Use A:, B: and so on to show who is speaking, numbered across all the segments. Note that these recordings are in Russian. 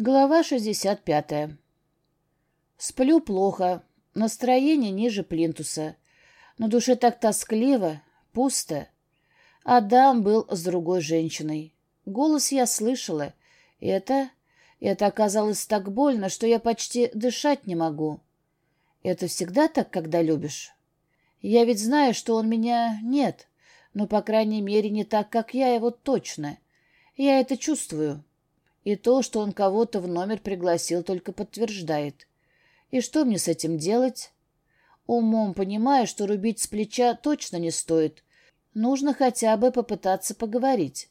A: Глава 65. Сплю плохо, настроение ниже плинтуса. На душе так тоскливо, пусто. Адам был с другой женщиной. Голос я слышала. Это... Это оказалось так больно, что я почти дышать не могу. Это всегда так, когда любишь? Я ведь знаю, что он меня нет, но, по крайней мере, не так, как я его точно. Я это чувствую. И то, что он кого-то в номер пригласил, только подтверждает. И что мне с этим делать? Умом понимаю, что рубить с плеча точно не стоит. Нужно хотя бы попытаться поговорить.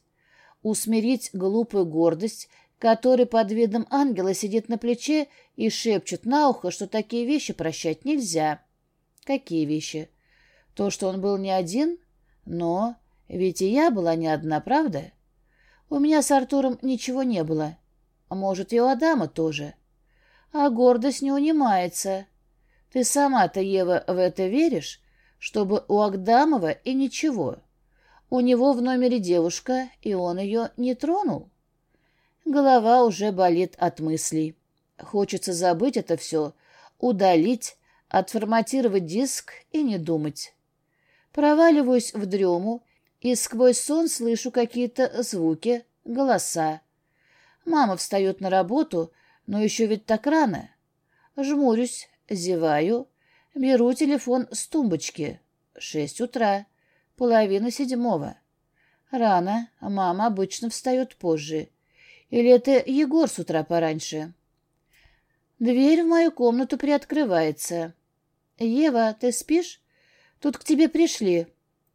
A: Усмирить глупую гордость, которая под видом ангела сидит на плече и шепчет на ухо, что такие вещи прощать нельзя. Какие вещи? То, что он был не один? Но ведь и я была не одна, правда? У меня с Артуром ничего не было. Может, и у Адама тоже. А гордость не унимается. Ты сама-то, Ева, в это веришь? Чтобы у Агдамова и ничего. У него в номере девушка, и он ее не тронул. Голова уже болит от мыслей. Хочется забыть это все, удалить, отформатировать диск и не думать. Проваливаюсь в дрему и сквозь сон слышу какие-то звуки, голоса. Мама встает на работу, но еще ведь так рано. Жмурюсь, зеваю, беру телефон с тумбочки. Шесть утра, половина седьмого. Рано, мама обычно встает позже. Или это Егор с утра пораньше? Дверь в мою комнату приоткрывается. «Ева, ты спишь? Тут к тебе пришли».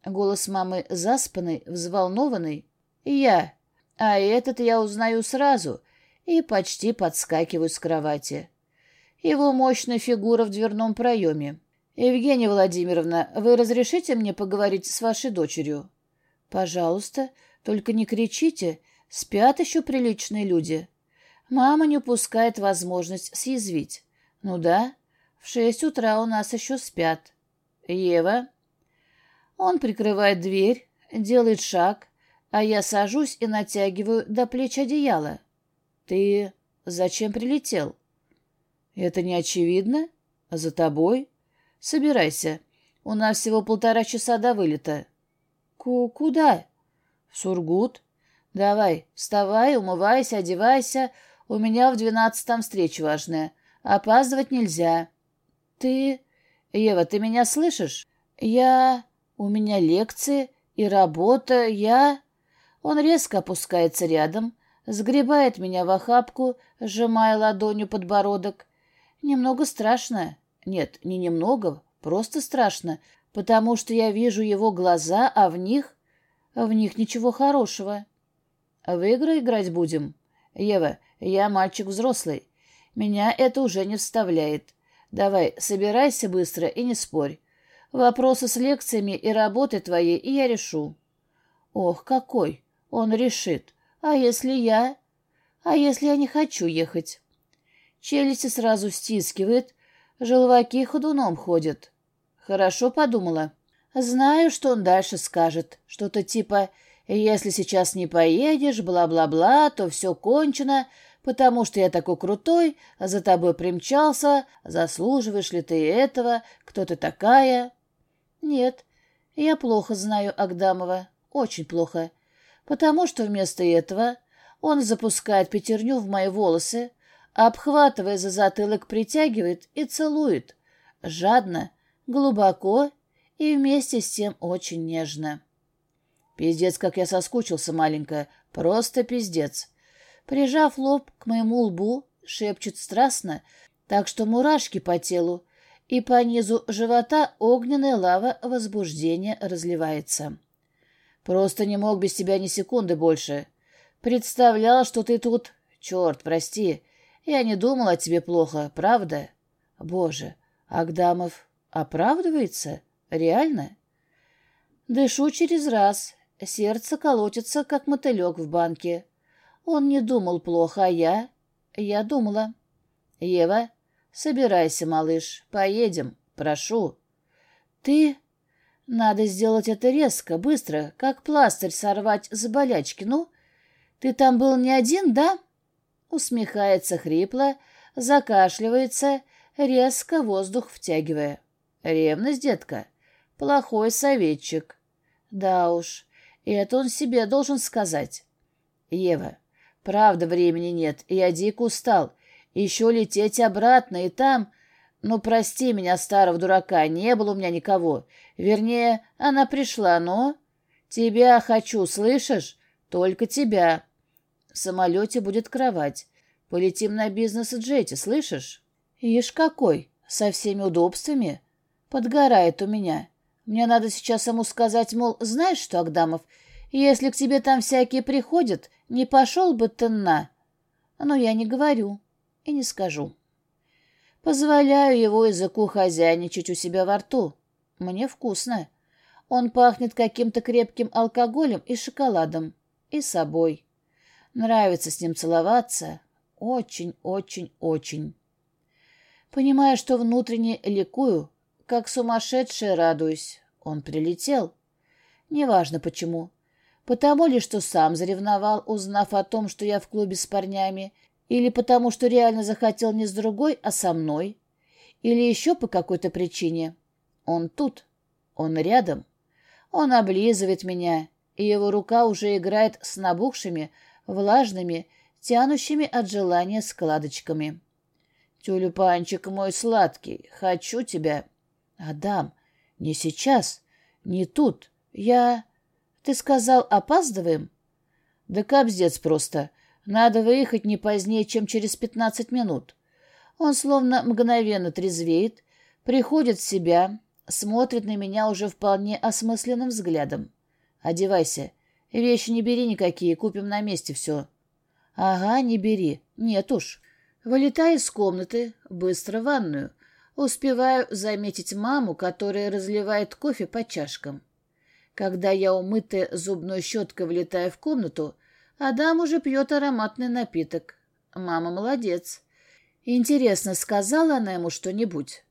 A: Голос мамы заспанный, взволнованный. «Я. А этот я узнаю сразу» и почти подскакиваю с кровати. Его мощная фигура в дверном проеме. «Евгения Владимировна, вы разрешите мне поговорить с вашей дочерью?» «Пожалуйста, только не кричите. Спят еще приличные люди». Мама не упускает возможность съязвить. «Ну да, в шесть утра у нас еще спят». «Ева?» Он прикрывает дверь, делает шаг, а я сажусь и натягиваю до плеч одеяло. «Ты зачем прилетел?» «Это не очевидно? За тобой? Собирайся. У нас всего полтора часа до вылета». Ку «Куда?» «В Сургут. Давай, вставай, умывайся, одевайся. У меня в двенадцатом встреча важная. Опаздывать нельзя». «Ты...» «Ева, ты меня слышишь?» «Я...» У меня лекции и работа, я...» Он резко опускается рядом, сгребает меня в охапку, сжимая ладонью подбородок. Немного страшно. Нет, не немного, просто страшно, потому что я вижу его глаза, а в них... В них ничего хорошего. В игры играть будем? Ева, я мальчик взрослый. Меня это уже не вставляет. Давай, собирайся быстро и не спорь. Вопросы с лекциями и работой твоей и я решу. Ох, какой! Он решит. А если я? А если я не хочу ехать? Челюсти сразу стискивает, желваки ходуном ходят. Хорошо подумала. Знаю, что он дальше скажет. Что-то типа «Если сейчас не поедешь, бла-бла-бла, то все кончено, потому что я такой крутой, за тобой примчался, заслуживаешь ли ты этого, кто ты такая?» Нет, я плохо знаю Агдамова, очень плохо, потому что вместо этого он запускает пятерню в мои волосы, обхватывая за затылок, притягивает и целует, жадно, глубоко и вместе с тем очень нежно. Пиздец, как я соскучился, маленькая, просто пиздец. Прижав лоб к моему лбу, шепчет страстно, так что мурашки по телу, и по низу живота огненная лава возбуждения разливается. Просто не мог без тебя ни секунды больше. Представлял, что ты тут... Черт, прости, я не думал о тебе плохо, правда? Боже, Агдамов оправдывается? Реально? Дышу через раз, сердце колотится, как мотылек в банке. Он не думал плохо, а я... Я думала. Ева, «Собирайся, малыш, поедем, прошу». «Ты...» «Надо сделать это резко, быстро, как пластырь сорвать с болячки, ну? Ты там был не один, да?» усмехается хрипло, закашливается, резко воздух втягивая. Ревность, детка. Плохой советчик. Да уж, это он себе должен сказать. Ева, правда времени нет, я дико устал. Еще лететь обратно, и там... Ну, прости меня, старого дурака, не было у меня никого. Вернее, она пришла, но... Тебя хочу, слышишь? Только тебя. В самолете будет кровать. Полетим на бизнес-джете, слышишь? Ишь какой, со всеми удобствами. Подгорает у меня. Мне надо сейчас ему сказать, мол, знаешь что, Агдамов, если к тебе там всякие приходят, не пошел бы ты на. Но я не говорю и не скажу. Позволяю его языку хозяйничать у себя во рту. Мне вкусно. Он пахнет каким-то крепким алкоголем и шоколадом. И собой. Нравится с ним целоваться. Очень-очень-очень. Понимая, что внутренне ликую, как сумасшедшая радуюсь. Он прилетел. Неважно почему. Потому ли, что сам заревновал, узнав о том, что я в клубе с парнями, или потому, что реально захотел не с другой, а со мной? Или еще по какой-то причине? Он тут. Он рядом. Он облизывает меня, и его рука уже играет с набухшими, влажными, тянущими от желания складочками. «Тюльпанчик мой сладкий, хочу тебя». «Адам, не сейчас, не тут. Я...» «Ты сказал, опаздываем?» «Да капздец просто. Надо выехать не позднее, чем через пятнадцать минут. Он словно мгновенно трезвеет, приходит в себя, смотрит на меня уже вполне осмысленным взглядом. «Одевайся. Вещи не бери никакие, купим на месте все». «Ага, не бери. Нет уж». Вылетаю из комнаты, быстро в ванную. Успеваю заметить маму, которая разливает кофе по чашкам. Когда я умытая зубной щеткой влетаю в комнату, Адам уже пьет ароматный напиток. Мама молодец. Интересно, сказала она ему что-нибудь?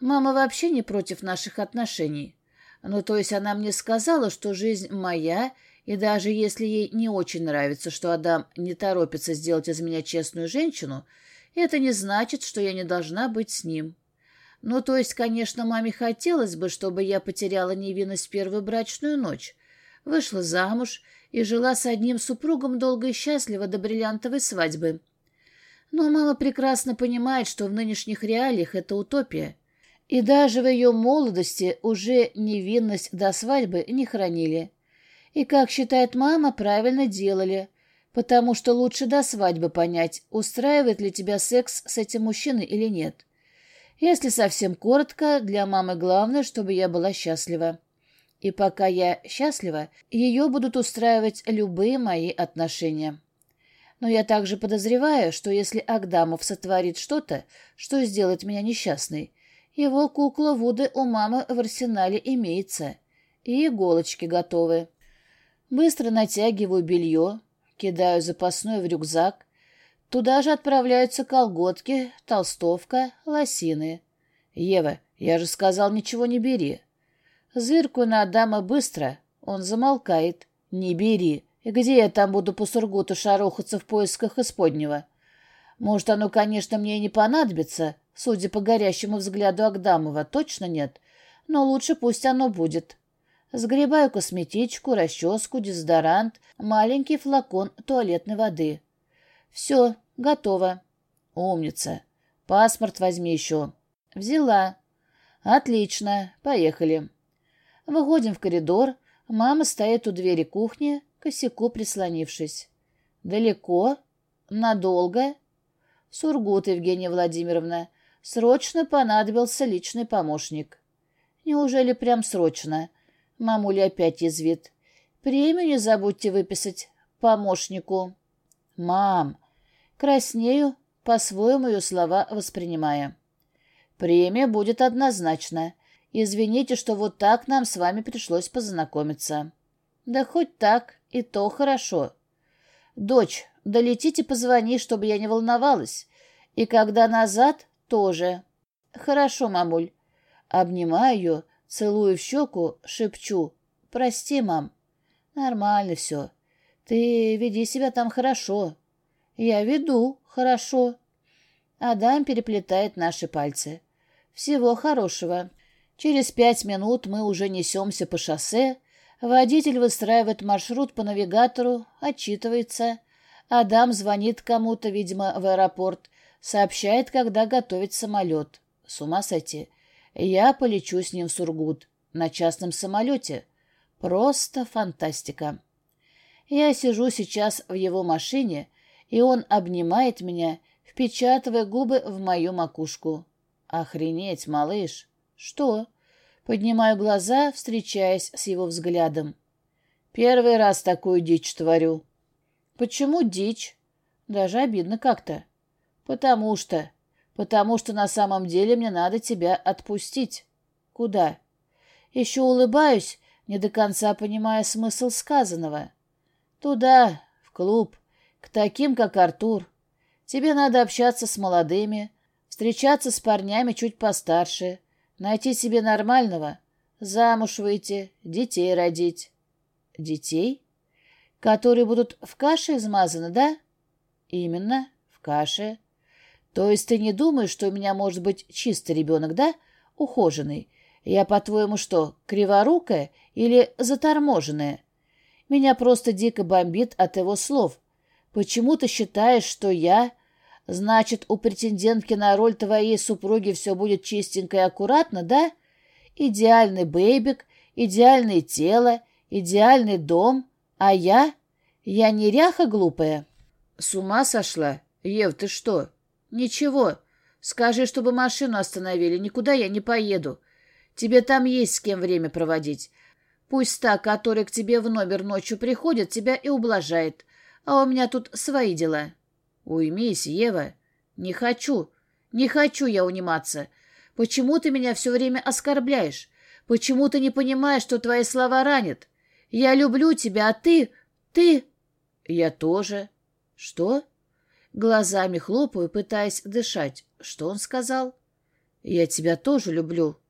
A: Мама вообще не против наших отношений. Ну, то есть она мне сказала, что жизнь моя, и даже если ей не очень нравится, что Адам не торопится сделать из меня честную женщину, это не значит, что я не должна быть с ним. Ну, то есть, конечно, маме хотелось бы, чтобы я потеряла невинность в первую брачную ночь, вышла замуж и жила с одним супругом долго и счастливо до бриллиантовой свадьбы. Но мама прекрасно понимает, что в нынешних реалиях это утопия. И даже в ее молодости уже невинность до свадьбы не хранили. И, как считает мама, правильно делали, потому что лучше до свадьбы понять, устраивает ли тебя секс с этим мужчиной или нет. Если совсем коротко, для мамы главное, чтобы я была счастлива. И пока я счастлива, ее будут устраивать любые мои отношения. Но я также подозреваю, что если Агдамов сотворит что-то, что сделает меня несчастной, его кукла Вуды у мамы в арсенале имеется, и иголочки готовы. Быстро натягиваю белье, кидаю запасное в рюкзак. Туда же отправляются колготки, толстовка, лосины. «Ева, я же сказал, ничего не бери». Зыркую на Адама быстро. Он замолкает. «Не бери. Где я там буду по Сургуту шарохаться в поисках исподнего? Может, оно, конечно, мне и не понадобится, судя по горящему взгляду Агдамова, точно нет. Но лучше пусть оно будет». Сгребаю косметичку, расческу, дезодорант, маленький флакон туалетной воды. Все, готово. Умница. Паспорт возьми еще. Взяла. Отлично, поехали. Выходим в коридор. Мама стоит у двери кухни, косяку прислонившись. «Далеко? Надолго?» «Сургут, Евгения Владимировна. Срочно понадобился личный помощник». «Неужели прям срочно?» Мамуля опять язвит. «Премию не забудьте выписать помощнику». «Мам!» Краснею, по-своему ее слова воспринимая. «Премия будет однозначно. Извините, что вот так нам с вами пришлось познакомиться. Да хоть так, и то хорошо. Дочь, долетите позвони, чтобы я не волновалась. И когда назад, тоже. Хорошо, мамуль. Обнимаю ее, целую в щеку, шепчу. Прости, мам. Нормально все. Ты веди себя там хорошо. Я веду. Хорошо. Адам переплетает наши пальцы. Всего хорошего. Через пять минут мы уже несемся по шоссе. Водитель выстраивает маршрут по навигатору, отчитывается. Адам звонит кому-то, видимо, в аэропорт, сообщает, когда готовить самолет. С ума сойти. Я полечу с ним в Сургут. На частном самолете. Просто фантастика. Я сижу сейчас в его машине, и он обнимает меня, впечатывая губы в мою макушку. Охренеть, малыш! Что? Поднимаю глаза, встречаясь с его взглядом. Первый раз такую дичь творю. Почему дичь? Даже обидно как-то. Потому что... Потому что на самом деле мне надо тебя отпустить. Куда? Еще улыбаюсь, не до конца понимая смысл сказанного. Туда, в клуб, к таким, как Артур. Тебе надо общаться с молодыми, встречаться с парнями чуть постарше, найти себе нормального, замуж выйти, детей родить. Детей? Которые будут в каше измазаны, да? Именно, в каше. То есть ты не думаешь, что у меня может быть чистый ребенок, да? Ухоженный. Я, по-твоему, что, криворукая или заторможенная? Меня просто дико бомбит от его слов. Почему ты считаешь, что я... Значит, у претендентки на роль твоей супруги все будет чистенько и аккуратно, да? Идеальный бэйбик, идеальное тело, идеальный дом. А я? Я неряха глупая? С ума сошла? Ев, ты что? Ничего. Скажи, чтобы машину остановили. Никуда я не поеду. Тебе там есть с кем время проводить. Пусть та, которая к тебе в номер ночью приходит, тебя и ублажает. А у меня тут свои дела. Уймись, Ева. Не хочу. Не хочу я униматься. Почему ты меня все время оскорбляешь? Почему ты не понимаешь, что твои слова ранят? Я люблю тебя, а ты... ты... Я тоже. Что? Глазами хлопаю, пытаясь дышать. Что он сказал? Я тебя тоже люблю.